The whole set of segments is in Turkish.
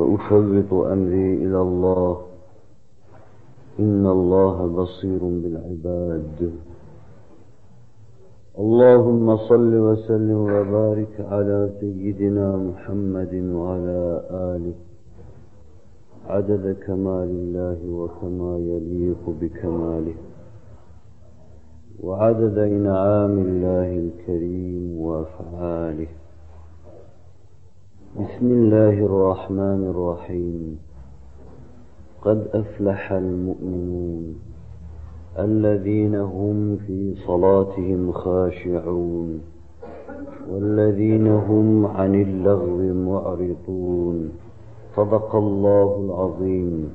وأفوض أمري إلى الله. إن الله بصير بالعباد. اللهم صل وسلم وبارك على سيدنا محمد وعلى آله. عدد كمال الله وكما يليق بكماله. وعدد إنعام الله الكريم وأفعاله. بسم الله الرحمن الرحيم. قد أفلح المؤمنون الذين هم في صلاتهم خاشعون والذين هم عن اللغو معرضون. صدق الله العظيم.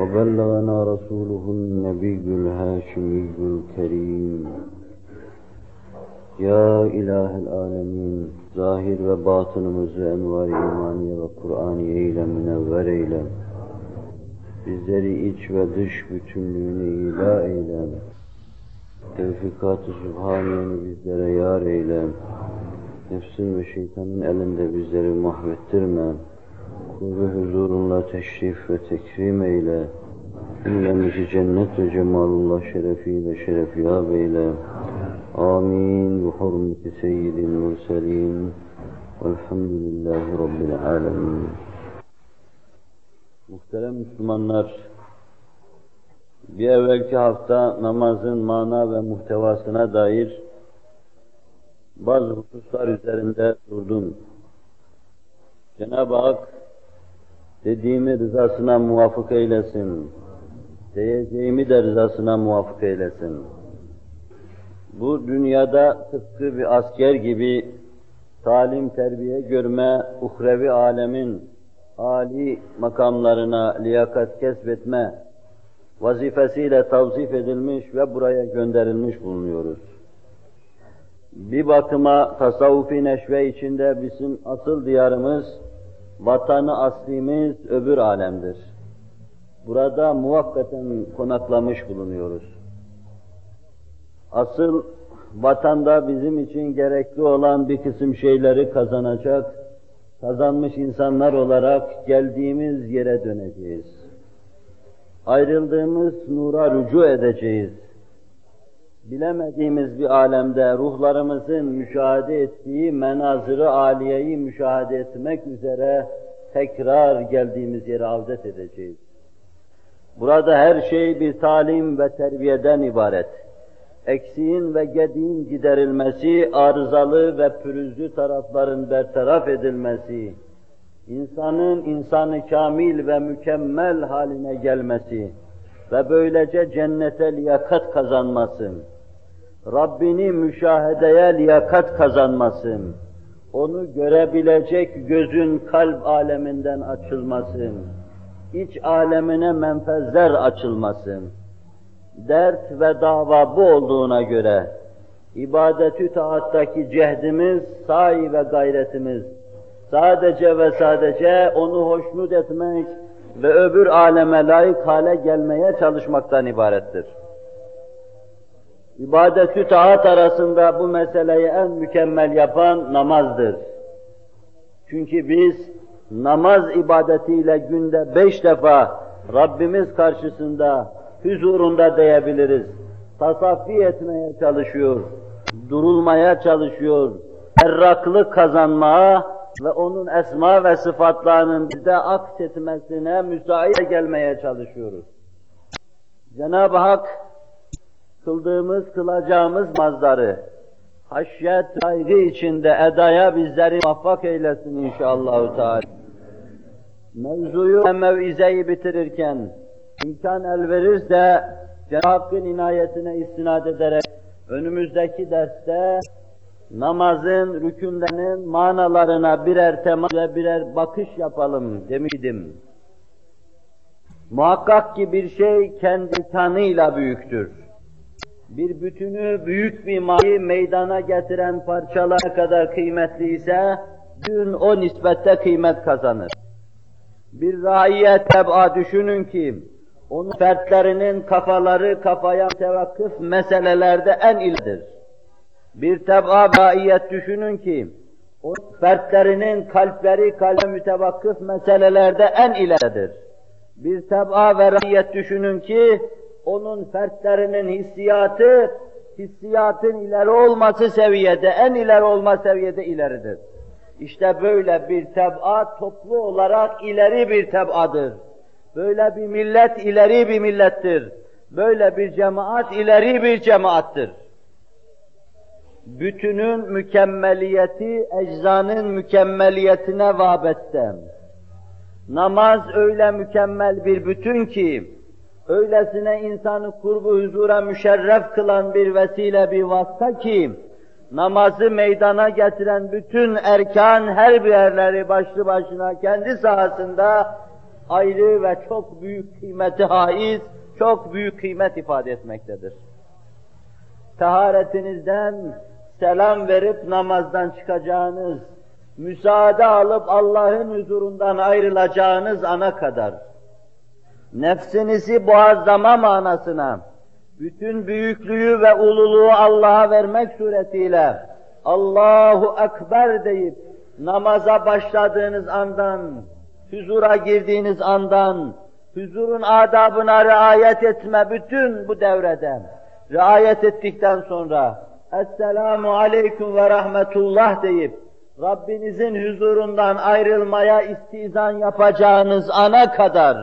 وبلغنا رسوله النبي الهاشمي الكريم. Ya İlahel Alemin, zahir ve batınımızı envar imaniye ve Kur'aniye ile münevver eyle. Bizleri iç ve dış bütünlüğüne ila eyle. Tevfikat-ı Sübhaniyeni bizlere yar eyle. Nefsin ve şeytanın elinde bizleri mahvettirme. Kurbu huzurunla teşrif ve tekrim eyle. Cümlemizi cennet ve cemalullah şerefiyle şerefyab eyle. آمين بحرمة سيد المرسلين والحمد لله رب العالمين Muhterem Müslümanlar, bir evvelki hafta namazın mana ve muhtevasına dair bazı hususlar üzerinde durdum. Cenab-ı Hak dediğimi rızasına muvafık eylesin, diyeceğimi de rızasına muvafık eylesin bu dünyada tıpkı bir asker gibi talim, terbiye görme, uhrevi alemin âli makamlarına liyakat kesbetme vazifesiyle tavzif edilmiş ve buraya gönderilmiş bulunuyoruz. Bir bakıma tasavvufi neşve içinde bizim asıl diyarımız, vatanı aslimiz öbür alemdir. Burada muvakkaten konaklamış bulunuyoruz. Asıl vatanda bizim için gerekli olan bir kısım şeyleri kazanacak, kazanmış insanlar olarak geldiğimiz yere döneceğiz. Ayrıldığımız nura rücu edeceğiz. Bilemediğimiz bir alemde ruhlarımızın müşahede ettiği menazırı aliyeyi müşahede etmek üzere tekrar geldiğimiz yere avdet edeceğiz. Burada her şey bir talim ve terbiyeden ibaret eksiğin ve gediğin giderilmesi, arızalı ve pürüzlü tarafların bertaraf edilmesi, insanın insanı kamil ve mükemmel haline gelmesi ve böylece cennete liyakat kazanması, Rabbini müşahedeye liyakat kazanması, onu görebilecek gözün kalp aleminden açılması, iç alemine menfezler açılması, dert ve dava bu olduğuna göre ibadetü taattaki cehdimiz, sahi ve gayretimiz sadece ve sadece onu hoşnut etmek ve öbür aleme layık hale gelmeye çalışmaktan ibarettir. İbadet-ü taat arasında bu meseleyi en mükemmel yapan namazdır. Çünkü biz namaz ibadetiyle günde beş defa Rabbimiz karşısında huzurunda diyebiliriz. Tasaffi etmeye çalışıyor, durulmaya çalışıyor, erraklık kazanmaya ve onun esma ve sıfatlarının bize aksetmesine müsait gelmeye çalışıyoruz. Cenab-ı Hak kıldığımız, kılacağımız mazları haşyet, saygı içinde edaya bizleri muvaffak eylesin inşallah. Teala. Mevzuyu mevizeyi bitirirken imkan el verirse Cenab-ı Hakk'ın inayetine istinad ederek önümüzdeki derste namazın, rükünlerinin manalarına birer tema ve birer bakış yapalım demiştim. Muhakkak ki bir şey kendi tanıyla büyüktür. Bir bütünü büyük bir mayı meydana getiren parçalar kadar kıymetli ise, dün o nispette kıymet kazanır. Bir raiyet teb'a düşünün ki, onun fertlerinin kafaları kafaya tevakkıf meselelerde en ildir. Bir teb'a raiyet düşünün ki, o fertlerinin kalpleri kalbe mütevakkıf meselelerde en ileridir. Bir teb'a ve raiyet düşünün ki, onun fertlerinin hissiyatı, hissiyatın ileri olması seviyede, en ileri olma seviyede ileridir. İşte böyle bir teb'a toplu olarak ileri bir teb'adır. Böyle bir millet ileri bir millettir. Böyle bir cemaat ileri bir cemaattir. Bütünün mükemmeliyeti eczanın mükemmeliyetine vabette. Namaz öyle mükemmel bir bütün ki, öylesine insanı kurbu huzura müşerref kılan bir vesile bir vasıta ki, namazı meydana getiren bütün erkan her bir yerleri başlı başına kendi sahasında ayrı ve çok büyük kıymeti haiz, çok büyük kıymet ifade etmektedir. Taharetinizden selam verip namazdan çıkacağınız, müsaade alıp Allah'ın huzurundan ayrılacağınız ana kadar, nefsinizi boğazlama manasına, bütün büyüklüğü ve ululuğu Allah'a vermek suretiyle Allahu Ekber deyip namaza başladığınız andan, huzura girdiğiniz andan, huzurun adabına riayet etme bütün bu devrede, riayet ettikten sonra Esselamu Aleyküm ve Rahmetullah deyip Rabbinizin huzurundan ayrılmaya istizan yapacağınız ana kadar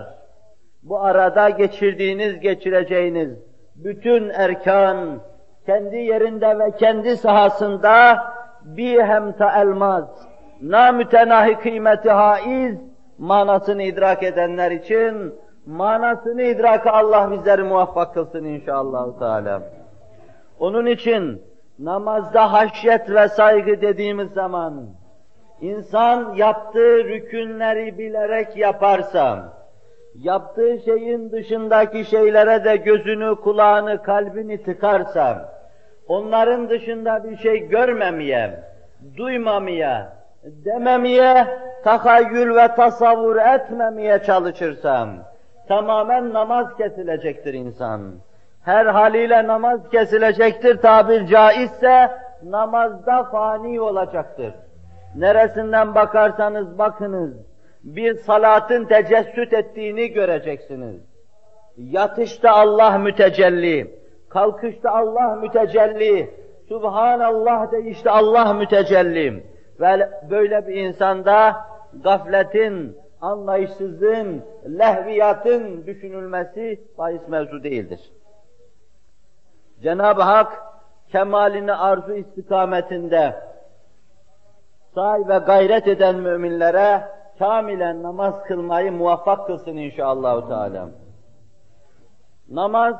bu arada geçirdiğiniz, geçireceğiniz bütün erkan kendi yerinde ve kendi sahasında bir hemta elmaz, namütenahi kıymeti haiz manasını idrak edenler için manasını idraka Allah bizleri muvaffak kılsın inşallah Teala. Onun için namazda haşyet ve saygı dediğimiz zaman insan yaptığı rükünleri bilerek yaparsa, yaptığı şeyin dışındaki şeylere de gözünü, kulağını, kalbini tıkarsa, onların dışında bir şey görmemeye, duymamaya, dememeye, tahayyül ve tasavvur etmemeye çalışırsam, tamamen namaz kesilecektir insan. Her haliyle namaz kesilecektir, tabir caizse namazda fani olacaktır. Neresinden bakarsanız bakınız, bir salatın tecessüt ettiğini göreceksiniz. Yatışta Allah mütecelli, kalkışta Allah mütecelli, Subhanallah deyişte Allah mütecelli. Ve böyle bir insanda gafletin, anlayışsızlığın, lehviyatın düşünülmesi bahis mevzu değildir. Cenab-ı Hak kemalini arzu istikametinde say ve gayret eden müminlere kamilen namaz kılmayı muvaffak kılsın inşallah Teala. Namaz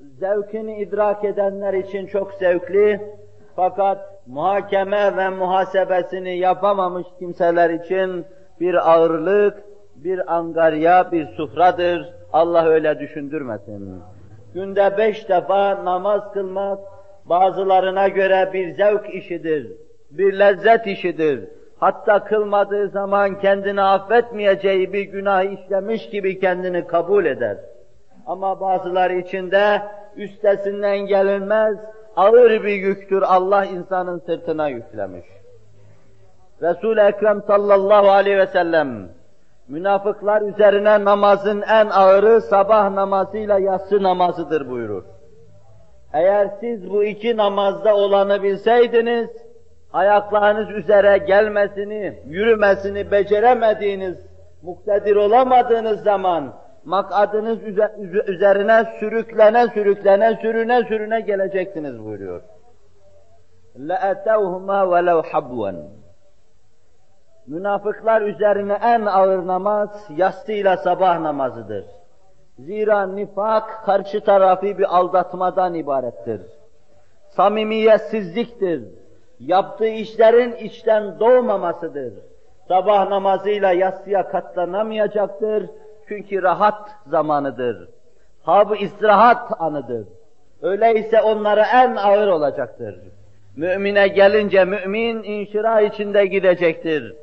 zevkini idrak edenler için çok zevkli fakat muhakeme ve muhasebesini yapamamış kimseler için bir ağırlık, bir angarya, bir sufradır. Allah öyle düşündürmesin. Günde beş defa namaz kılmak bazılarına göre bir zevk işidir, bir lezzet işidir. Hatta kılmadığı zaman kendini affetmeyeceği bir günah işlemiş gibi kendini kabul eder. Ama bazıları için de üstesinden gelinmez, ağır bir yüktür Allah insanın sırtına yüklemiş. Resul-i Ekrem sallallahu aleyhi ve sellem münafıklar üzerine namazın en ağırı sabah namazıyla yatsı namazıdır buyurur. Eğer siz bu iki namazda olanı bilseydiniz, ayaklarınız üzere gelmesini, yürümesini beceremediğiniz, muktedir olamadığınız zaman makadınız üzerine sürüklene sürüklene sürüne sürüne geleceksiniz buyuruyor. لَاَتَوْهُمَا وَلَوْ حَبْوًا Münafıklar üzerine en ağır namaz yastığıyla sabah namazıdır. Zira nifak karşı tarafı bir aldatmadan ibarettir. Samimiyetsizliktir. Yaptığı işlerin içten doğmamasıdır. Sabah namazıyla yatsıya katlanamayacaktır. çünkü rahat zamanıdır. Hab istirahat anıdır. Öyleyse onlara en ağır olacaktır. Mümine gelince mümin inşira içinde gidecektir.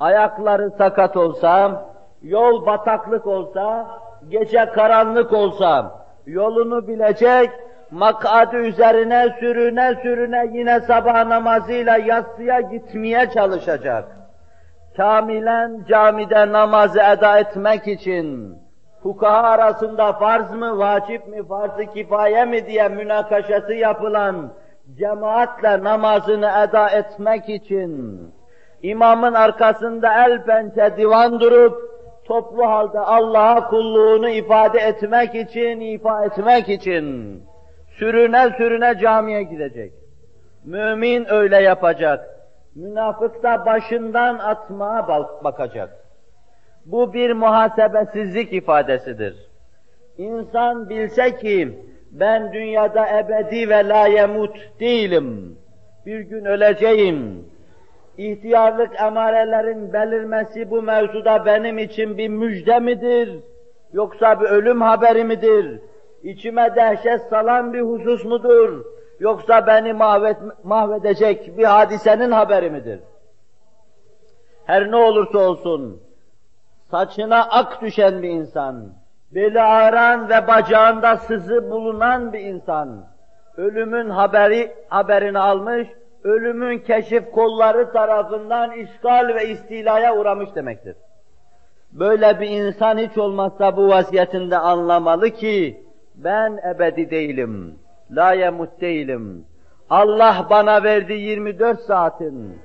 Ayakları sakat olsa, yol bataklık olsa, gece karanlık olsa, yolunu bilecek, makadı üzerine sürüne sürüne yine sabah namazıyla yatsıya gitmeye çalışacak. Kamilen camide namazı eda etmek için, fukaha arasında farz mı, vacip mi, farz-ı kifaye mi diye münakaşası yapılan cemaatle namazını eda etmek için, imamın arkasında el pençe divan durup, toplu halde Allah'a kulluğunu ifade etmek için, ifa etmek için, sürüne sürüne camiye gidecek. Mümin öyle yapacak. Münafık da başından atmaya bakacak. Bu bir muhasebesizlik ifadesidir. İnsan bilse ki ben dünyada ebedi ve la yemut değilim. Bir gün öleceğim. İhtiyarlık emarelerin belirmesi bu mevzuda benim için bir müjde midir? Yoksa bir ölüm haberi midir? İçime dehşet salan bir husus mudur? Yoksa beni mahvet, mahvedecek bir hadisenin haberi midir? Her ne olursa olsun, saçına ak düşen bir insan, beli ağıran ve bacağında sızı bulunan bir insan, ölümün haberi haberini almış, ölümün keşif kolları tarafından işgal ve istilaya uğramış demektir. Böyle bir insan hiç olmazsa bu vaziyetinde anlamalı ki, ben ebedi değilim, la yemut değilim. Allah bana verdi 24 saatin,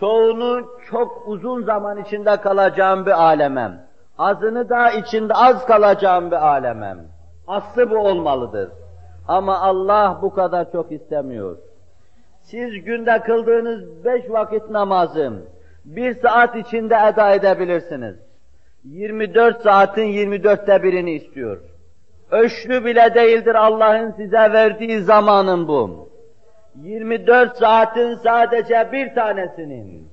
çoğunu çok uzun zaman içinde kalacağım bir alemem. Azını da içinde az kalacağım bir alemem. Aslı bu olmalıdır. Ama Allah bu kadar çok istemiyor. Siz günde kıldığınız beş vakit namazı bir saat içinde eda edebilirsiniz. 24 saatin 24'te birini istiyor. Öşlü bile değildir Allah'ın size verdiği zamanın bu. 24 saatin sadece bir tanesinin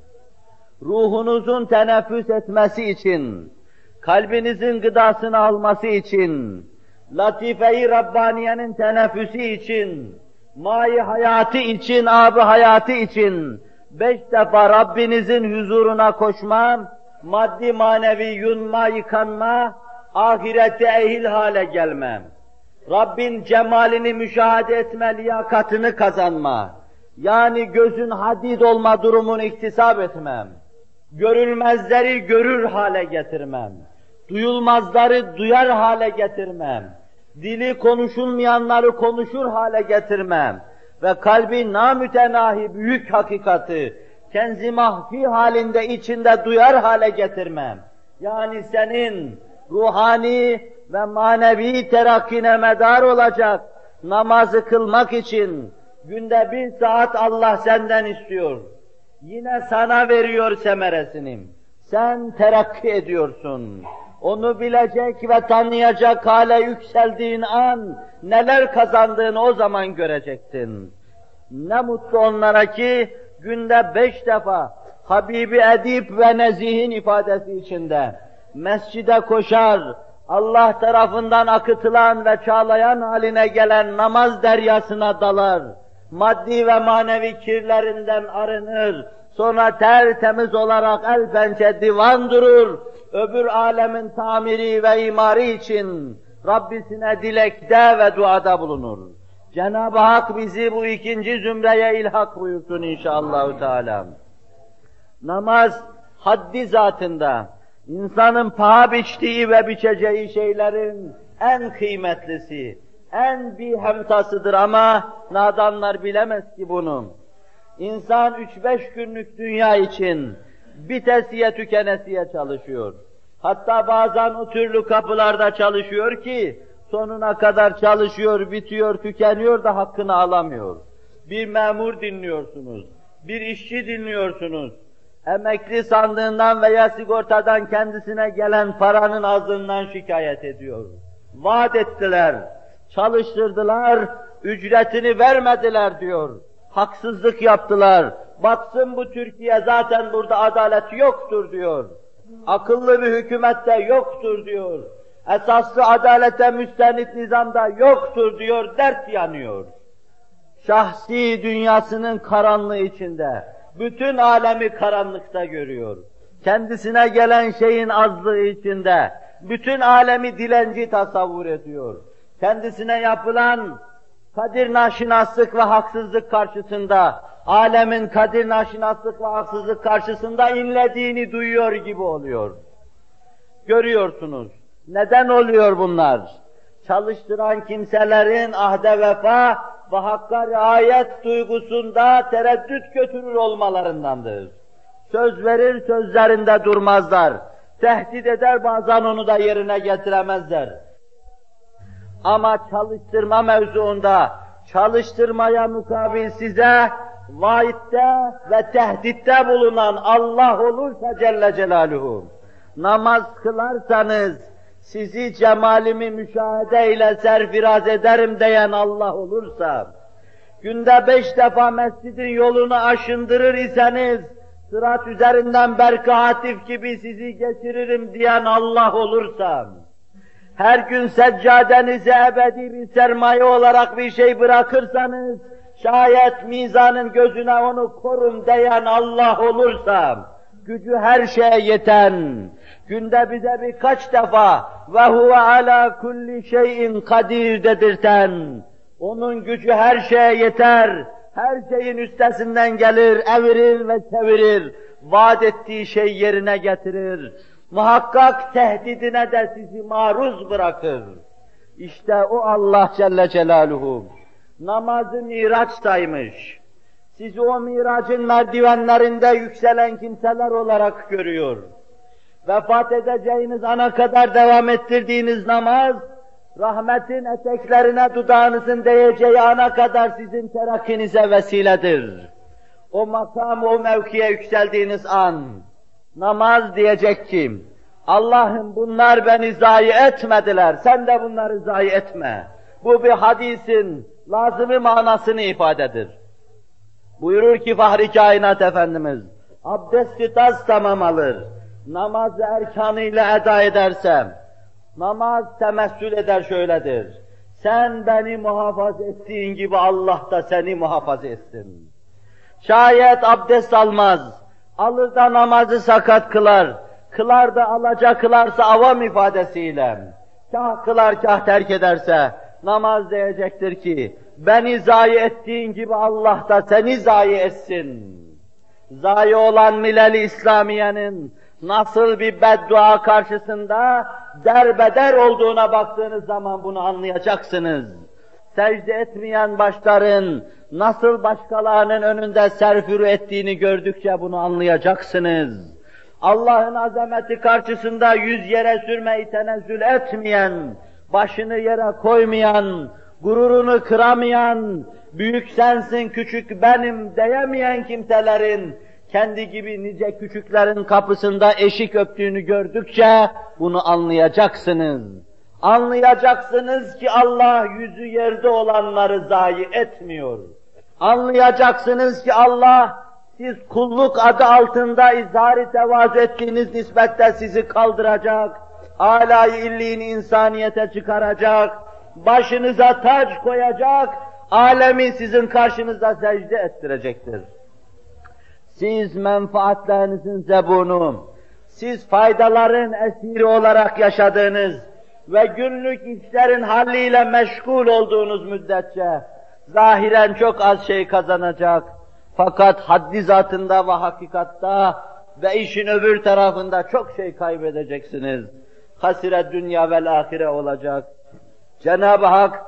ruhunuzun teneffüs etmesi için, kalbinizin gıdasını alması için, latife-i Rabbaniye'nin teneffüsü için, mai hayatı için, abı hayatı için beş defa Rabbinizin huzuruna koşma, maddi manevi yunma, yıkanma, ahirette ehil hale gelmem. Rabbin cemalini müşahede etme, liyakatını kazanma. Yani gözün hadid olma durumunu iktisap etmem. Görülmezleri görür hale getirmem. Duyulmazları duyar hale getirmem. Dili konuşulmayanları konuşur hale getirmem. Ve kalbi namütenahi büyük hakikati, kenzi mahfi halinde içinde duyar hale getirmem. Yani senin ruhani ve manevi terakkine medar olacak namazı kılmak için günde bir saat Allah senden istiyor. Yine sana veriyor semeresini. Sen terakki ediyorsun. Onu bilecek ve tanıyacak hale yükseldiğin an neler kazandığını o zaman göreceksin. Ne mutlu onlara ki günde beş defa Habibi Edip ve Nezih'in ifadesi içinde mescide koşar, Allah tarafından akıtılan ve çağlayan haline gelen namaz deryasına dalar, maddi ve manevi kirlerinden arınır, sonra tertemiz olarak el pençe divan durur, öbür alemin tamiri ve imari için Rabbisine dilekte ve duada bulunur. Cenab-ı Hak bizi bu ikinci zümreye ilhak buyursun inşallah Teala. Namaz haddi zatında, insanın paha biçtiği ve biçeceği şeylerin en kıymetlisi, en bir hemtasıdır ama nadanlar bilemez ki bunu. İnsan üç beş günlük dünya için bitesiye tükenesiye çalışıyor. Hatta bazen o türlü kapılarda çalışıyor ki, sonuna kadar çalışıyor, bitiyor, tükeniyor da hakkını alamıyor. Bir memur dinliyorsunuz, bir işçi dinliyorsunuz. Emekli sandığından veya sigortadan kendisine gelen paranın azlığından şikayet ediyor. Vaat ettiler, çalıştırdılar, ücretini vermediler diyor. Haksızlık yaptılar. Baksın bu Türkiye zaten burada adalet yoktur diyor. Akıllı bir hükümette yoktur diyor. Esaslı adalete müstenit nizamda yoktur diyor, dert yanıyor. Şahsi dünyasının karanlığı içinde, bütün alemi karanlıkta görüyor. Kendisine gelen şeyin azlığı içinde, bütün alemi dilenci tasavvur ediyor. Kendisine yapılan kadir naşinaslık ve haksızlık karşısında, alemin kadir naşinaslık ve haksızlık karşısında inlediğini duyuyor gibi oluyor. Görüyorsunuz. Neden oluyor bunlar? Çalıştıran kimselerin ahde vefa ve hakka riayet duygusunda tereddüt götürür olmalarındandır. Söz verir sözlerinde durmazlar. Tehdit eder bazen onu da yerine getiremezler. Ama çalıştırma mevzuunda çalıştırmaya mukabil size vaitte ve tehditte bulunan Allah olursa Celle Celaluhu, namaz kılarsanız sizi cemalimi müşahede ile serfiraz ederim diyen Allah olursa, günde beş defa mescidin yolunu aşındırır iseniz, sırat üzerinden berkatif gibi sizi geçiririm diyen Allah olursa, her gün seccadenize ebedi bir sermaye olarak bir şey bırakırsanız, şayet mizanın gözüne onu korun diyen Allah olursa, gücü her şeye yeten, günde bize birkaç defa ve huve ala kulli şeyin kadir dedirten, onun gücü her şeye yeter, her şeyin üstesinden gelir, evirir ve çevirir, vaat ettiği şey yerine getirir. Muhakkak tehdidine de sizi maruz bırakır. İşte o Allah Celle Celaluhu namazı miraç saymış. Sizi o miracın merdivenlerinde yükselen kimseler olarak görüyor. Vefat edeceğiniz ana kadar devam ettirdiğiniz namaz, rahmetin eteklerine dudağınızın değeceği ana kadar sizin terakkinize vesiledir. O makam, o mevkiye yükseldiğiniz an, namaz diyecek ki, Allah'ım bunlar beni zayi etmediler, sen de bunları zayi etme. Bu bir hadisin lazımı manasını ifadedir. Buyurur ki Fahri Kainat Efendimiz, abdesti taz tamam alır, namazı erkanıyla eda edersem, namaz temessül eder şöyledir. Sen beni muhafaza ettiğin gibi Allah da seni muhafaza etsin. Şayet abdest almaz, alır da namazı sakat kılar, kılar da alaca kılarsa avam ifadesiyle, kah kılar kah terk ederse, namaz diyecektir ki, beni zayi ettiğin gibi Allah da seni zayi etsin. Zayi olan mileli İslamiye'nin nasıl bir beddua karşısında derbeder olduğuna baktığınız zaman bunu anlayacaksınız. Secde etmeyen başların nasıl başkalarının önünde serfürü ettiğini gördükçe bunu anlayacaksınız. Allah'ın azameti karşısında yüz yere sürmeyi tenezzül etmeyen, başını yere koymayan, gururunu kıramayan, büyük sensin küçük benim diyemeyen kimselerin kendi gibi nice küçüklerin kapısında eşik öptüğünü gördükçe bunu anlayacaksınız. Anlayacaksınız ki Allah yüzü yerde olanları zayi etmiyor. Anlayacaksınız ki Allah siz kulluk adı altında izhari tevazu ettiğiniz nispette sizi kaldıracak, alay illiğin insaniyete çıkaracak, başınıza taç koyacak, alemi sizin karşınızda secde ettirecektir. Siz menfaatlerinizin zebunu, siz faydaların esiri olarak yaşadığınız ve günlük işlerin halliyle meşgul olduğunuz müddetçe zahiren çok az şey kazanacak. Fakat haddi zatında ve hakikatta ve işin öbür tarafında çok şey kaybedeceksiniz. Hasire dünya ve ahire olacak. Cenab-ı Hak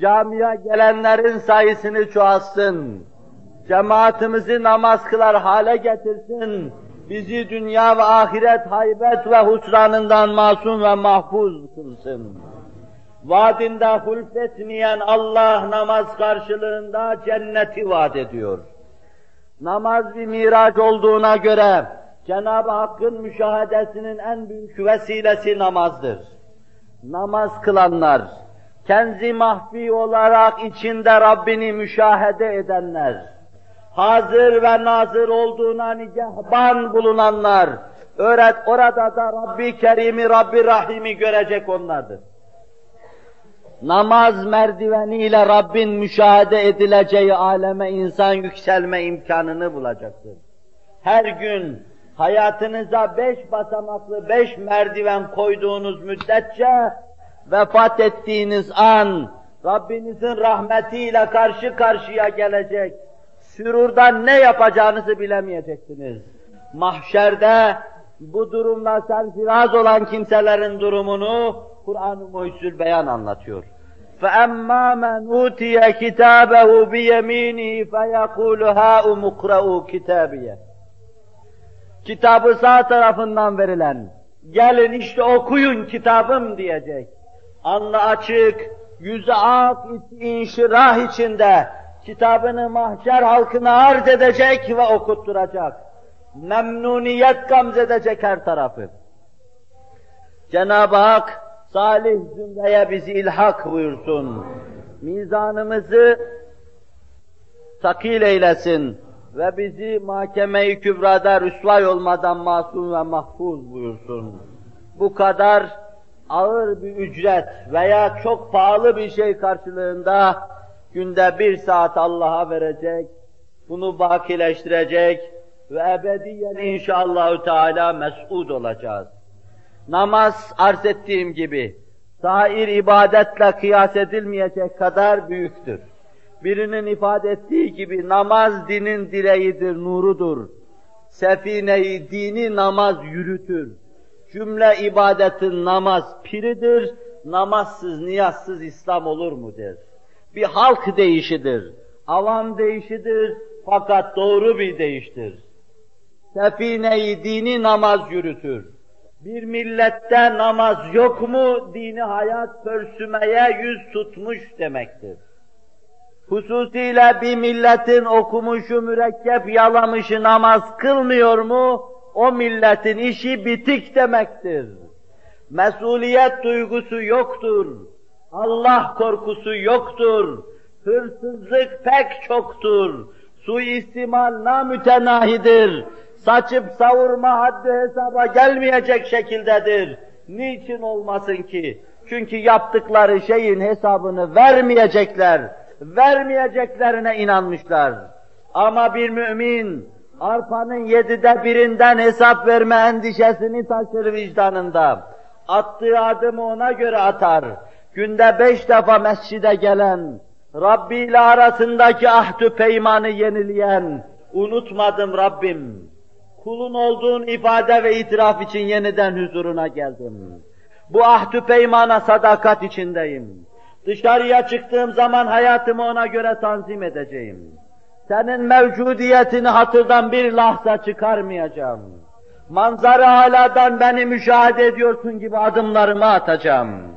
camiye gelenlerin sayısını çoğalsın. Cemaatimizi namaz kılar hale getirsin. bizi dünya ve ahiret haybet ve husranından masum ve mahfuz kılsın. Vaadinde hulfetmeyen Allah namaz karşılığında cenneti vaat ediyor. Namaz bir miraç olduğuna göre Cenab-ı Hakk'ın müşahedesinin en büyük vesilesi namazdır. Namaz kılanlar, kendi mahfi olarak içinde Rabbini müşahede edenler, hazır ve nazır olduğuna nigahban bulunanlar, öğret orada da Rabbi Kerim'i, Rabbi Rahim'i görecek onlardır. Namaz merdiveniyle Rabbin müşahede edileceği aleme insan yükselme imkanını bulacaktır. Her gün hayatınıza beş basamaklı, beş merdiven koyduğunuz müddetçe vefat ettiğiniz an Rabbinizin rahmetiyle karşı karşıya gelecek, sürurdan ne yapacağınızı bilemeyeceksiniz. Mahşerde bu durumla serfiraz olan kimselerin durumunu Kur'an-ı Muhyüzül Beyan anlatıyor. فَأَمَّا مَنْ اُوتِيَ كِتَابَهُ بِيَم۪ينِهِ فَيَقُولُ هَا اُمُقْرَؤُوا كِتَابِيَ Kitabı sağ tarafından verilen, gelin işte okuyun kitabım diyecek. Anlı açık, yüzü ak, inşirah içinde kitabını mahşer halkına arz edecek ve okutturacak. Memnuniyet gamzedecek her tarafı. Cenab-ı Hak salih zümreye bizi ilhak buyursun. Mizanımızı takil eylesin ve bizi mahkeme-i kübrada rüsvay olmadan masum ve mahfuz buyursun. Bu kadar ağır bir ücret veya çok pahalı bir şey karşılığında günde bir saat Allah'a verecek, bunu bakileştirecek ve ebediyen inşallahü teala mes'ud olacağız. Namaz arz ettiğim gibi sair ibadetle kıyas edilmeyecek kadar büyüktür. Birinin ifade ettiği gibi namaz dinin direğidir, nurudur. Sefineyi dini namaz yürütür. Cümle ibadetin namaz piridir, namazsız, niyazsız İslam olur mu der. Bir halk değişidir, avam değişidir fakat doğru bir değiştir. Sefineyi dini namaz yürütür. Bir millette namaz yok mu, dini hayat pörsümeye yüz tutmuş demektir. Hususiyle bir milletin okumuşu, mürekkep yalamışı namaz kılmıyor mu, o milletin işi bitik demektir. Mesuliyet duygusu yoktur. Allah korkusu yoktur. Hırsızlık pek çoktur. Suistimal namütenahidir. Saçıp savurma haddi hesaba gelmeyecek şekildedir. Niçin olmasın ki? Çünkü yaptıkları şeyin hesabını vermeyecekler. Vermeyeceklerine inanmışlar. Ama bir mümin, arpanın yedide birinden hesap verme endişesini taşır vicdanında. Attığı adımı ona göre atar. Günde beş defa mescide gelen, Rabbi ile arasındaki ahdü peymanı yenileyen, unutmadım Rabbim, kulun olduğun ifade ve itiraf için yeniden huzuruna geldim. Bu ahdü peymana sadakat içindeyim. Dışarıya çıktığım zaman hayatımı ona göre tanzim edeceğim. Senin mevcudiyetini hatırdan bir lahza çıkarmayacağım. Manzara haladan beni müşahede ediyorsun gibi adımlarımı atacağım.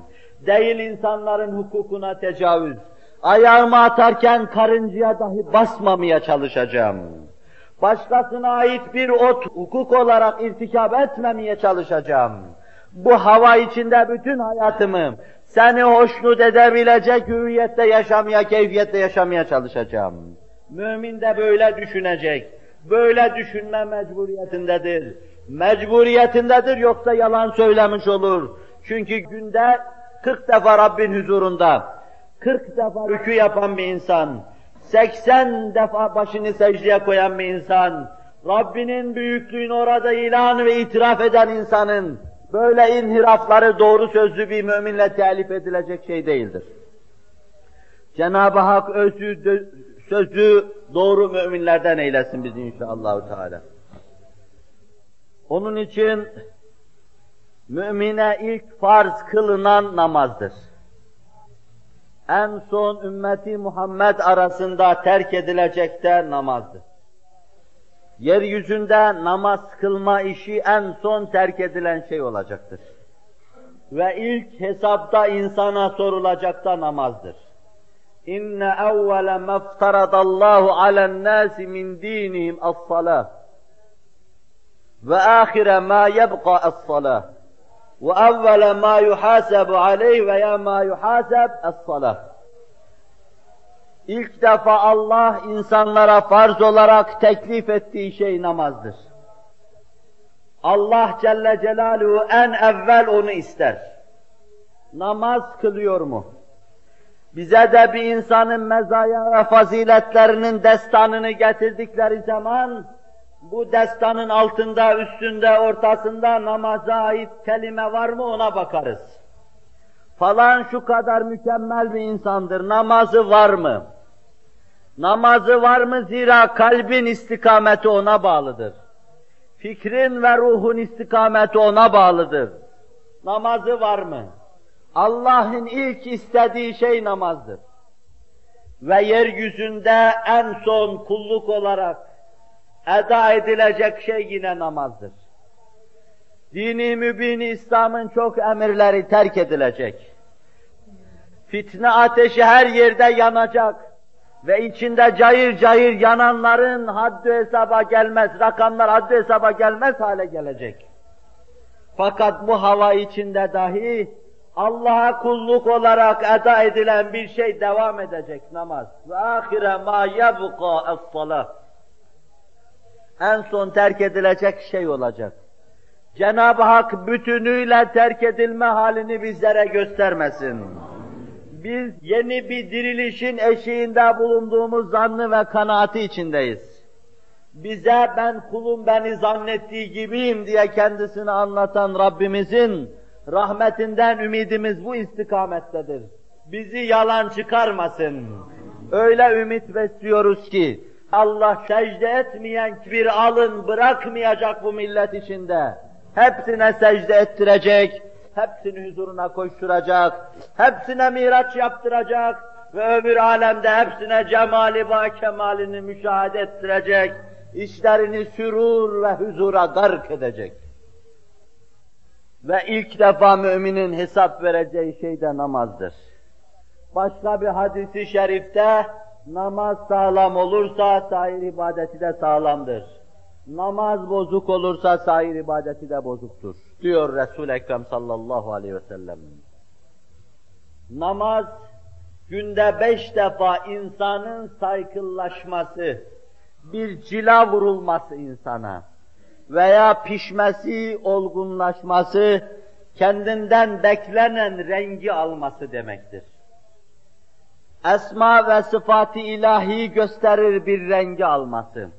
Değil insanların hukukuna tecavüz. Ayağımı atarken karıncaya dahi basmamaya çalışacağım. Başkasına ait bir ot hukuk olarak irtikap etmemeye çalışacağım. Bu hava içinde bütün hayatımı seni hoşnut edebilecek hüviyette yaşamaya, keyfiyette yaşamaya çalışacağım. Mümin de böyle düşünecek. Böyle düşünme mecburiyetindedir. Mecburiyetindedir yoksa yalan söylemiş olur. Çünkü günde 40 defa Rabbin huzurunda, 40 defa rükü yapan bir insan, 80 defa başını secdeye koyan bir insan, Rabbinin büyüklüğünü orada ilan ve itiraf eden insanın böyle inhirafları doğru sözlü bir müminle telif edilecek şey değildir. Cenab-ı Hak özü, sözü doğru müminlerden eylesin bizi inşallah. Teala. Onun için mümine ilk farz kılınan namazdır. En son ümmeti Muhammed arasında terk edilecek de namazdır. yeryüzünde namaz kılma işi en son terk edilen şey olacaktır. Ve ilk hesapta insana sorulacak da namazdır. İnne evvele meftaradallahu alen nasi min dinihim as-salah. Ve ahire ma yebqa as-salah. Ve evvele ma yuhasabu aleyh ve ya ma yuhasab as-salah. İlk defa Allah insanlara farz olarak teklif ettiği şey namazdır. Allah Celle Celaluhu en evvel onu ister. Namaz kılıyor mu? Bize de bir insanın mezaya ve faziletlerinin destanını getirdikleri zaman, bu destanın altında, üstünde, ortasında namaza ait kelime var mı ona bakarız. Falan şu kadar mükemmel bir insandır, namazı var mı? Namazı var mı zira kalbin istikameti ona bağlıdır. Fikrin ve ruhun istikameti ona bağlıdır. Namazı var mı? Allah'ın ilk istediği şey namazdır. Ve yeryüzünde en son kulluk olarak eda edilecek şey yine namazdır. Dini mübin İslam'ın çok emirleri terk edilecek. Fitne ateşi her yerde yanacak ve içinde cayır cayır yananların haddi hesaba gelmez, rakamlar haddi hesaba gelmez hale gelecek. Fakat bu hava içinde dahi Allah'a kulluk olarak eda edilen bir şey devam edecek namaz. Ve ahire ma yebqa es-salah. En son terk edilecek şey olacak. Cenab-ı Hak bütünüyle terk edilme halini bizlere göstermesin. Biz yeni bir dirilişin eşiğinde bulunduğumuz zannı ve kanaati içindeyiz. Bize ben kulum beni zannettiği gibiyim diye kendisini anlatan Rabbimizin rahmetinden ümidimiz bu istikamettedir. Bizi yalan çıkarmasın. Öyle ümit besliyoruz ki Allah secde etmeyen bir alın bırakmayacak bu millet içinde. Hepsine secde ettirecek, hepsini huzuruna koşturacak, hepsine miraç yaptıracak ve öbür alemde hepsine cemali ba kemalini müşahede ettirecek, işlerini sürur ve huzura gark edecek. Ve ilk defa müminin hesap vereceği şey de namazdır. Başka bir hadisi şerifte namaz sağlam olursa sair ibadeti de sağlamdır. Namaz bozuk olursa sair ibadeti de bozuktur. Diyor Resul Ekrem sallallahu aleyhi ve sellem. Namaz günde beş defa insanın saykıllaşması, bir cila vurulması insana veya pişmesi, olgunlaşması, kendinden beklenen rengi alması demektir. Esma ve sıfatı ilahi gösterir bir rengi alması.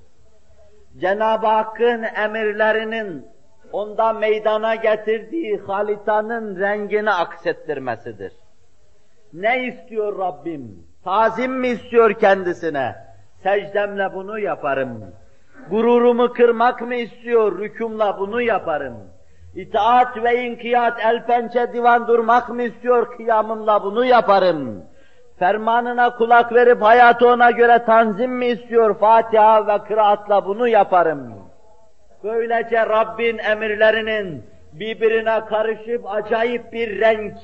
Cenab-ı Hakk'ın emirlerinin onda meydana getirdiği halitanın rengini aksettirmesidir. Ne istiyor Rabbim? Tazim mi istiyor kendisine? Secdemle bunu yaparım. Gururumu kırmak mı istiyor? Rükümle bunu yaparım. İtaat ve inkiyat el pençe divan durmak mı istiyor? Kıyamımla bunu yaparım. Fermanına kulak verip hayatı ona göre tanzim mi istiyor? Fatiha ve kıraatla bunu yaparım. Böylece Rabbin emirlerinin birbirine karışıp acayip bir renk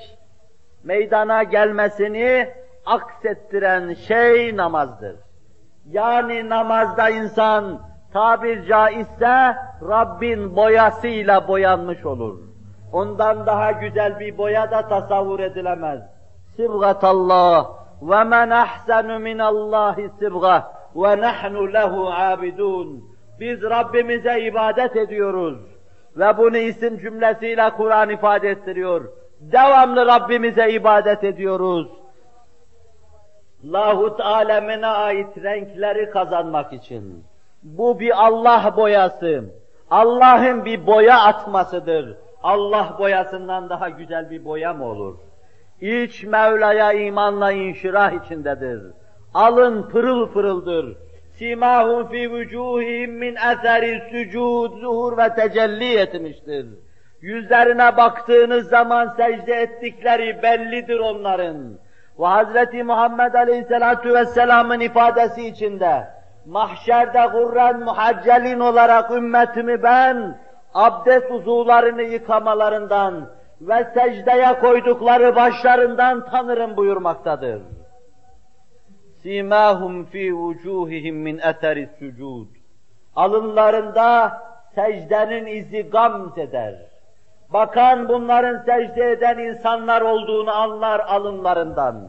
meydana gelmesini aksettiren şey namazdır. Yani namazda insan tabir caizse Rabbin boyasıyla boyanmış olur. Ondan daha güzel bir boya da tasavvur edilemez. Sibgatallah men ahsenu minallahi sibga ve nahnu lehu abidun. Biz Rabbimize ibadet ediyoruz. Ve bunu isim cümlesiyle Kur'an ifade ettiriyor. Devamlı Rabbimize ibadet ediyoruz. Lahut alemine ait renkleri kazanmak için. Bu bir Allah boyası. Allah'ın bir boya atmasıdır. Allah boyasından daha güzel bir boya mı olur? İç Mevla'ya imanla inşirah içindedir. Alın pırıl pırıldır. Simahum fi vücuhihim min eseri sücud, zuhur ve tecelli etmiştir. Yüzlerine baktığınız zaman secde ettikleri bellidir onların. Ve Hazreti Muhammed Aleyhisselatu Vesselam'ın ifadesi içinde mahşerde gurren muhaccelin olarak ümmetimi ben, abdest uzuvlarını yıkamalarından ve secdeye koydukları başlarından tanırım buyurmaktadır. Simahum fi vucuhihim min eteri sucud. Alınlarında secdenin izi gamz eder. Bakan bunların secde eden insanlar olduğunu anlar alınlarından.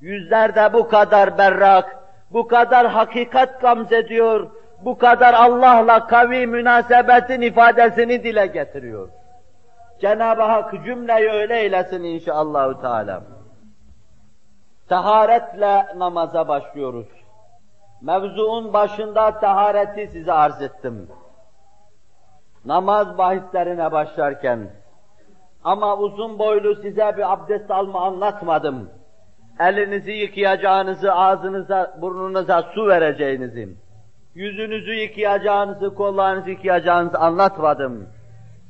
Yüzlerde bu kadar berrak, bu kadar hakikat gamz ediyor, bu kadar Allah'la kavi münasebetin ifadesini dile getiriyor. Cenab-ı Hak cümleyi öyle eylesin inşallahü teala. Taharetle namaza başlıyoruz. Mevzuun başında tahareti size arz ettim. Namaz bahislerine başlarken ama uzun boylu size bir abdest alma anlatmadım. Elinizi yıkayacağınızı, ağzınıza, burnunuza su vereceğinizi, yüzünüzü yıkayacağınızı, kollarınızı yıkayacağınızı anlatmadım.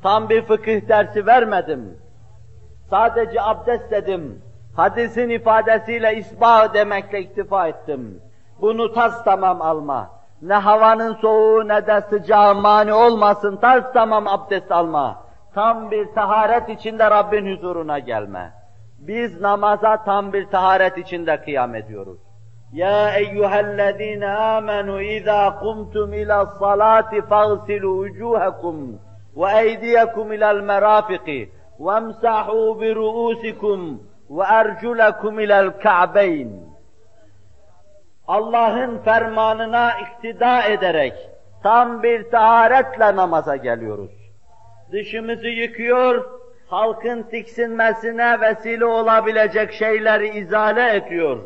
Tam bir fıkıh dersi vermedim. Sadece abdest dedim. Hadisin ifadesiyle isbah demekle iktifa ettim. Bunu tas tamam alma. Ne havanın soğuğu ne de sıcağı mani olmasın, tas tamam abdest alma. Tam bir taharet içinde Rabbin huzuruna gelme. Biz namaza tam bir taharet içinde kıyam ediyoruz. Eyyühellezine amenu izâ kumtum ila salati fagsilu vucuhakum ve merafiqi vemsahu bi ru'usikum ve erculakum ila'l ka'beyn. Allah'ın fermanına iktida ederek tam bir taharetle namaza geliyoruz. Dışımızı yıkıyor, halkın tiksinmesine vesile olabilecek şeyleri izale ediyor.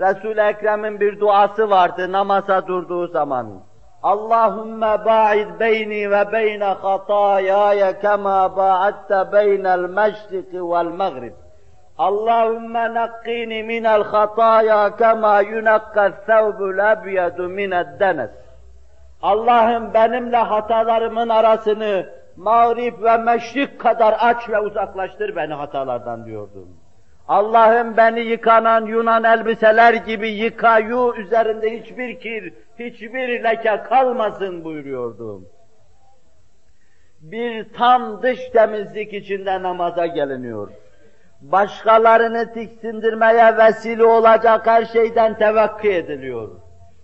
Resul-i Ekrem'in bir duası vardı namaza durduğu zaman. Allahümme ba'id beyni ve beyne hatayaya kema ba'atte beynel meşriki vel mağrib. Allahümme nakkini minel hataya kema yunakka thevbul ebyedu mined denes. Allah'ım benimle hatalarımın arasını mağrib ve meşrik kadar aç ve uzaklaştır beni hatalardan diyordum. Allah'ım beni yıkanan Yunan elbiseler gibi yıkayu üzerinde hiçbir kir, hiçbir leke kalmasın buyuruyordum. Bir tam dış temizlik içinde namaza geliniyor. Başkalarını tiksindirmeye vesile olacak her şeyden tevekkü ediliyor.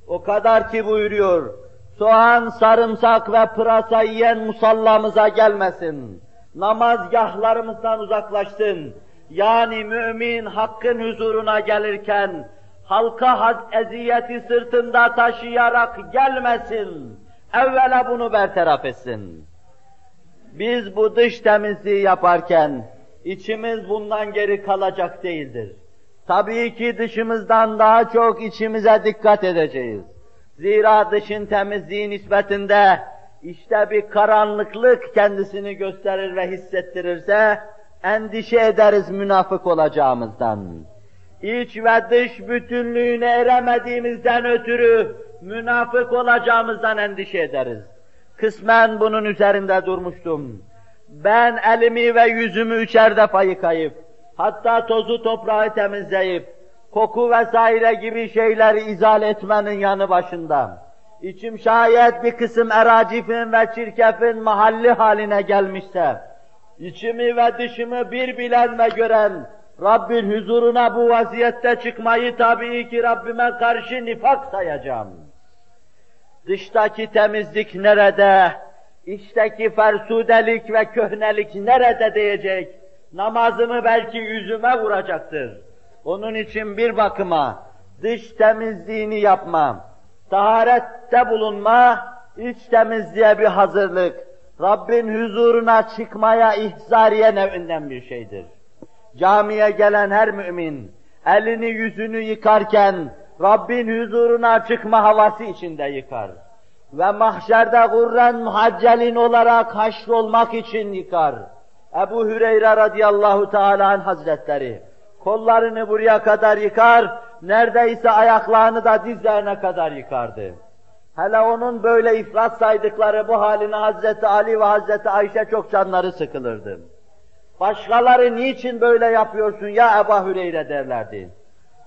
O kadar ki buyuruyor, soğan, sarımsak ve pırasa yiyen musallamıza gelmesin. Namazgahlarımızdan uzaklaşsın. Yani mümin hakkın huzuruna gelirken, halka eziyeti sırtında taşıyarak gelmesin. Evvela bunu bertaraf etsin. Biz bu dış temizliği yaparken, içimiz bundan geri kalacak değildir. Tabii ki dışımızdan daha çok içimize dikkat edeceğiz. Zira dışın temizliği nispetinde işte bir karanlıklık kendisini gösterir ve hissettirirse endişe ederiz münafık olacağımızdan. İç ve dış bütünlüğüne eremediğimizden ötürü münafık olacağımızdan endişe ederiz. Kısmen bunun üzerinde durmuştum. Ben elimi ve yüzümü üçer defa yıkayıp, hatta tozu toprağı temizleyip, koku vesaire gibi şeyleri izale etmenin yanı başında. İçim şayet bir kısım eracifin ve çirkefin mahalli haline gelmişse, içimi ve dışımı bir bilen ve gören, Rabbin huzuruna bu vaziyette çıkmayı tabii ki Rabbime karşı nifak sayacağım. Dıştaki temizlik nerede? İçteki fersudelik ve köhnelik nerede diyecek? Namazımı belki yüzüme vuracaktır. Onun için bir bakıma dış temizliğini yapma, taharette bulunma, iç temizliğe bir hazırlık, Rabbin huzuruna çıkmaya ihzariye nevinden bir şeydir. Camiye gelen her mümin, elini yüzünü yıkarken, Rabbin huzuruna çıkma havası içinde yıkar. Ve mahşerde gurren muhaccelin olarak haşrolmak için yıkar. Ebu Hüreyre radıyallahu teala hazretleri, kollarını buraya kadar yıkar, neredeyse ayaklarını da dizlerine kadar yıkardı. Hele onun böyle ifrat saydıkları bu haline Hazreti Ali ve Hazreti Ayşe çok canları sıkılırdı. Başkaları niçin böyle yapıyorsun ya Ebu Hüreyre derlerdi.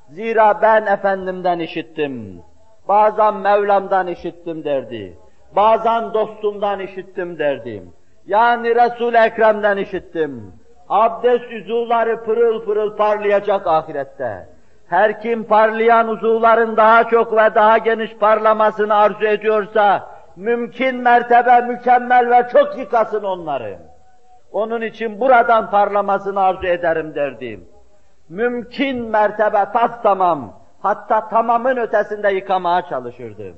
Zira ben Efendimden işittim. Bazen Mevlam'dan işittim derdi. Bazen dostumdan işittim derdim. Yani Resul-i Ekrem'den işittim. Abdest uzuvları pırıl pırıl parlayacak ahirette. Her kim parlayan uzuvların daha çok ve daha geniş parlamasını arzu ediyorsa, mümkün mertebe mükemmel ve çok yıkasın onları. Onun için buradan parlamasını arzu ederim derdim. Mümkün mertebe tas tamam, hatta tamamın ötesinde yıkamaya çalışırdım.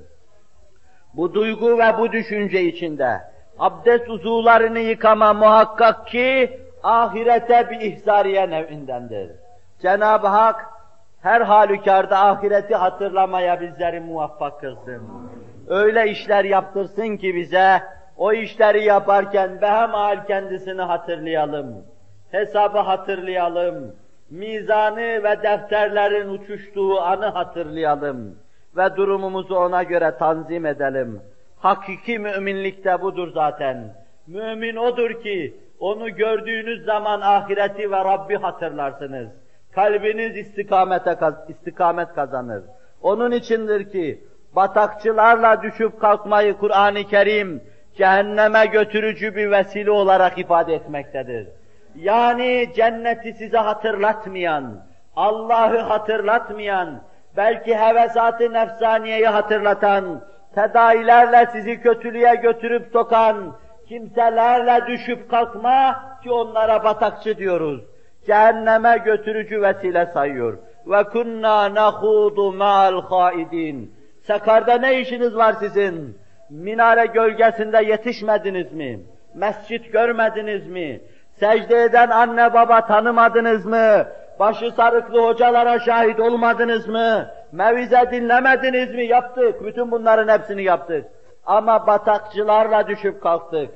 Bu duygu ve bu düşünce içinde abdest uzuvlarını yıkama muhakkak ki ahirete bir ihzariye nevindendir. Cenab-ı Hak her halükarda ahireti hatırlamaya bizleri muvaffak kılsın. Öyle işler yaptırsın ki bize, o işleri yaparken behemal kendisini hatırlayalım. Hesabı hatırlayalım. Mizanı ve defterlerin uçuştuğu anı hatırlayalım. Ve durumumuzu ona göre tanzim edelim. Hakiki müminlik de budur zaten. Mümin odur ki, onu gördüğünüz zaman ahireti ve Rabbi hatırlarsınız. Kalbiniz istikamete istikamet kazanır. Onun içindir ki batakçılarla düşüp kalkmayı Kur'an-ı Kerim cehenneme götürücü bir vesile olarak ifade etmektedir. Yani cenneti size hatırlatmayan, Allah'ı hatırlatmayan, belki hevesat-ı nefsaniyeyi hatırlatan, tedailerle sizi kötülüğe götürüp sokan kimselerle düşüp kalkma ki onlara batakçı diyoruz. Cehenneme götürücü vesile sayıyor. Ve kunna nahudu ma'al haidin. Sakarda ne işiniz var sizin? Minare gölgesinde yetişmediniz mi? Mescit görmediniz mi? Secde eden anne baba tanımadınız mı? Başı sarıklı hocalara şahit olmadınız mı? Mevize dinlemediniz mi? Yaptık. Bütün bunların hepsini yaptık. Ama batakçılarla düşüp kalktık.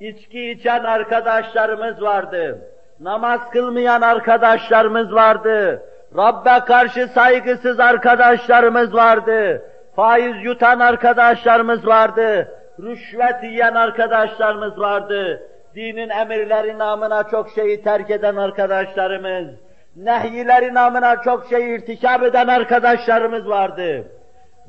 İçki içen arkadaşlarımız vardı. Namaz kılmayan arkadaşlarımız vardı. Rabbe karşı saygısız arkadaşlarımız vardı. Faiz yutan arkadaşlarımız vardı. Rüşvet yiyen arkadaşlarımız vardı. Dinin emirleri namına çok şeyi terk eden arkadaşlarımız, nehyileri namına çok şey irtikap eden arkadaşlarımız vardı.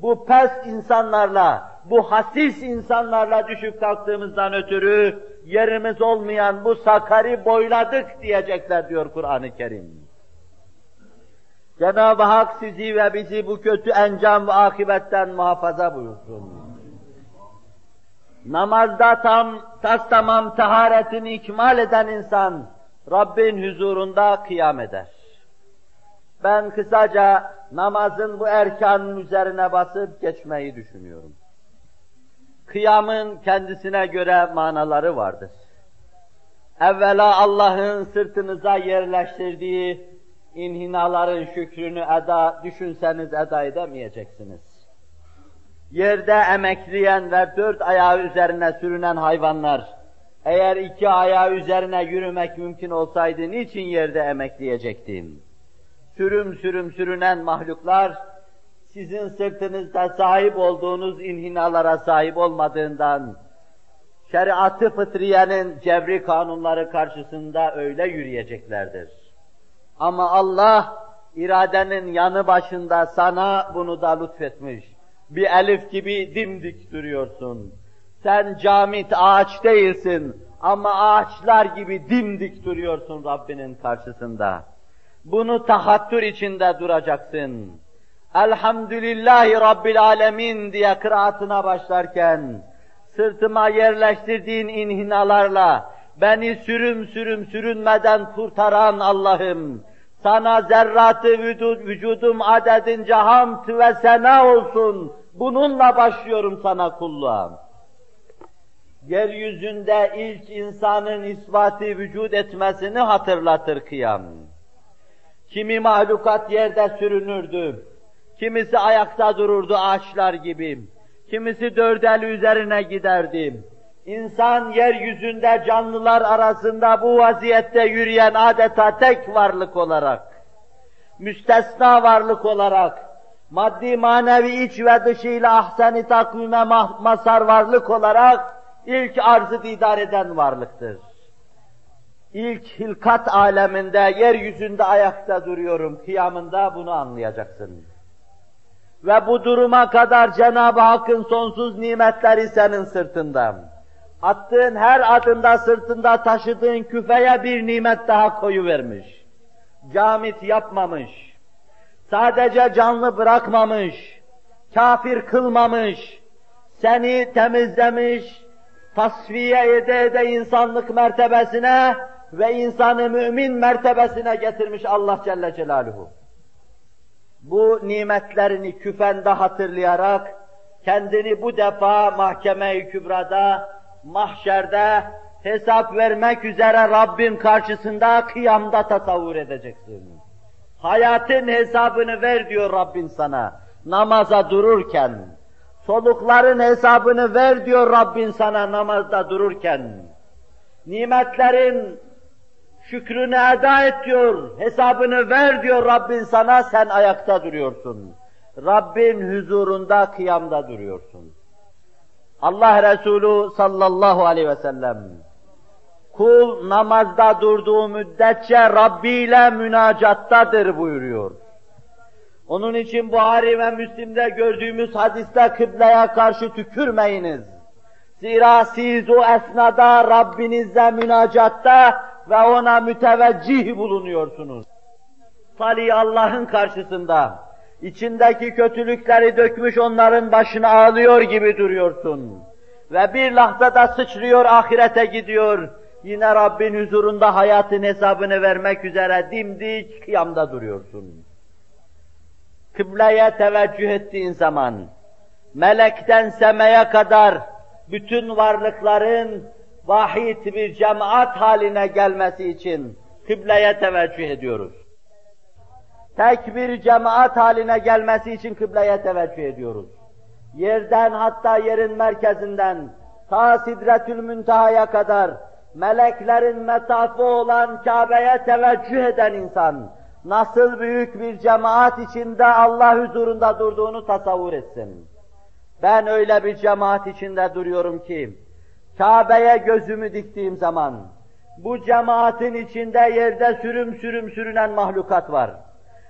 Bu pes insanlarla, bu hasis insanlarla düşüp kalktığımızdan ötürü yerimiz olmayan bu sakari boyladık diyecekler diyor Kur'an-ı Kerim. Cenab-ı Hak sizi ve bizi bu kötü encam ve akibetten muhafaza buyursun. Namazda tam, tas tamam taharetini ikmal eden insan, Rabbin huzurunda kıyam eder. Ben kısaca namazın bu erkanın üzerine basıp geçmeyi düşünüyorum. Kıyamın kendisine göre manaları vardır. Evvela Allah'ın sırtınıza yerleştirdiği inhinaların şükrünü eda, düşünseniz eda edemeyeceksiniz. Yerde emekleyen ve dört ayağı üzerine sürünen hayvanlar, eğer iki ayağı üzerine yürümek mümkün olsaydı niçin yerde emekleyecektim? Sürüm sürüm sürünen mahluklar, sizin sırtınızda sahip olduğunuz inhinalara sahip olmadığından, şeriatı fıtriyenin cebri kanunları karşısında öyle yürüyeceklerdir. Ama Allah iradenin yanı başında sana bunu da lütfetmiş. Bir elif gibi dimdik duruyorsun. Sen camit ağaç değilsin ama ağaçlar gibi dimdik duruyorsun Rabbinin karşısında. Bunu tahattür içinde duracaksın. Elhamdülillahi Rabbil Alemin diye kıraatına başlarken, sırtıma yerleştirdiğin inhinalarla, beni sürüm sürüm sürünmeden kurtaran Allah'ım, sana zerratı vücud, vücudum adedince hamd ve sena olsun. Bununla başlıyorum sana kulluğa. Yeryüzünde ilk insanın ispatı vücut etmesini hatırlatır kıyam. Kimi mahlukat yerde sürünürdü, kimisi ayakta dururdu ağaçlar gibi, kimisi dört eli üzerine giderdi. İnsan yeryüzünde canlılar arasında bu vaziyette yürüyen adeta tek varlık olarak, müstesna varlık olarak, maddi manevi iç ve dışıyla ahsen-i takvime masar varlık olarak ilk arzı didar eden varlıktır. İlk hilkat aleminde, yeryüzünde ayakta duruyorum, kıyamında bunu anlayacaksın. Ve bu duruma kadar Cenab-ı Hakk'ın sonsuz nimetleri senin sırtında. Attığın her adımda sırtında taşıdığın küfeye bir nimet daha koyu vermiş. Camit yapmamış. Sadece canlı bırakmamış. Kafir kılmamış. Seni temizlemiş, tasfiye ede ede insanlık mertebesine ve insanı mümin mertebesine getirmiş Allah Celle Celaluhu. Bu nimetlerini küfende hatırlayarak kendini bu defa mahkeme-i kübrada, mahşerde hesap vermek üzere Rabbin karşısında kıyamda tasavvur edeceksin. Hayatın hesabını ver diyor Rabbin sana. Namaza dururken, solukların hesabını ver diyor Rabbin sana namazda dururken. Nimetlerin şükrünü eda et diyor, hesabını ver diyor Rabbin sana, sen ayakta duruyorsun. Rabbin huzurunda, kıyamda duruyorsun. Allah Resulü sallallahu aleyhi ve sellem, kul namazda durduğu müddetçe Rabbi ile münacattadır buyuruyor. Onun için Buhari ve Müslim'de gördüğümüz hadiste kıbleye karşı tükürmeyiniz. Zira siz o esnada Rabbinizle münacatta ve ona müteveccih bulunuyorsunuz. Salih Allah'ın karşısında, içindeki kötülükleri dökmüş onların başına ağlıyor gibi duruyorsun. Ve bir lahzada sıçrıyor, ahirete gidiyor. Yine Rabbin huzurunda hayatın hesabını vermek üzere dimdik kıyamda duruyorsun. Kıbleye teveccüh ettiğin zaman, melekten semeye kadar bütün varlıkların vahid bir cemaat haline gelmesi için kıbleye teveccüh ediyoruz. Tek bir cemaat haline gelmesi için kıbleye teveccüh ediyoruz. Yerden hatta yerin merkezinden ta Sidretül Münteha'ya kadar meleklerin metafı olan Kabe'ye teveccüh eden insan nasıl büyük bir cemaat içinde Allah huzurunda durduğunu tasavvur etsin. Ben öyle bir cemaat içinde duruyorum ki Kabe'ye gözümü diktiğim zaman bu cemaatin içinde yerde sürüm sürüm sürünen mahlukat var.